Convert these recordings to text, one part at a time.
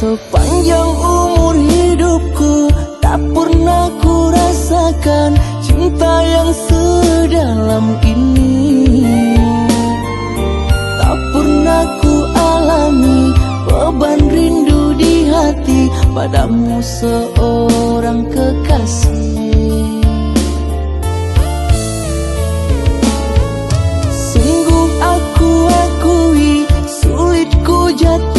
Sepanjang umur hidupku Tak pernah ku rasakan Cinta yang sedalam ini. Tak pernah ku alami Beban rindu di hati Padamu seorang kekasih. Sungguh aku akui Sulit ku jatuh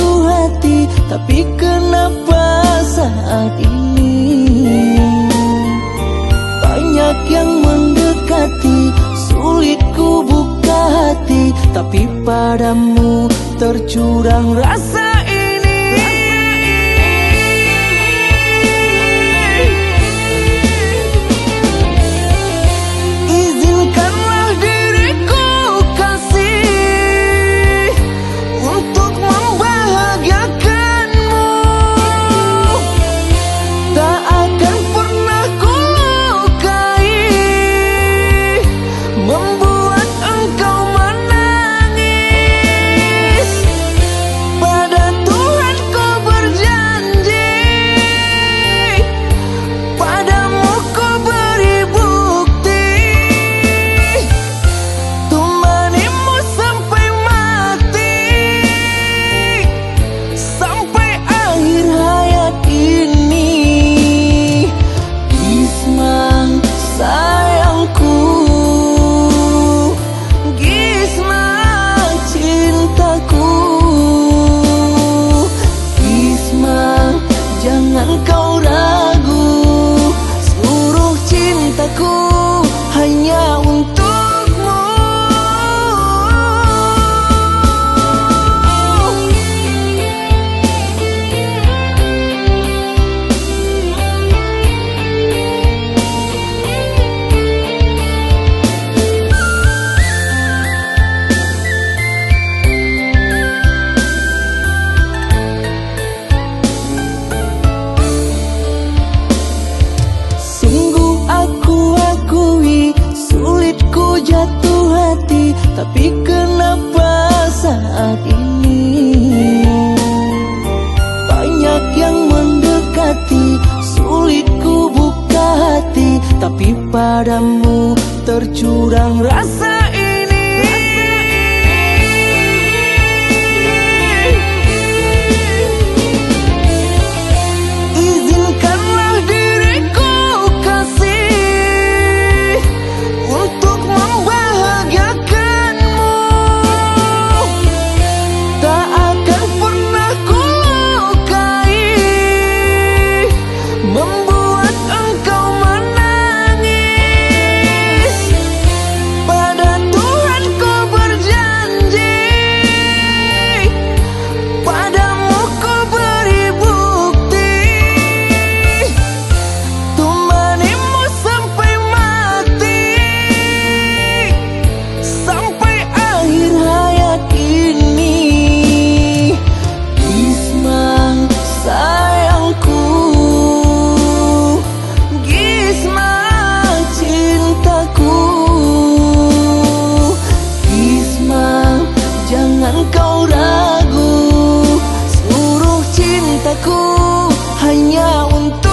Tapi kenapa saat ini Banyak yang mendekati? Sulit ku buka hati Tapi padamu tercurang rasa cintaku hanya Tapi kenapa saat ini? Banyak yang mendekati Sulit ku buka hati. Tapi padamu tercurang rasa kau ragu Seluruh cintaku hanya untuk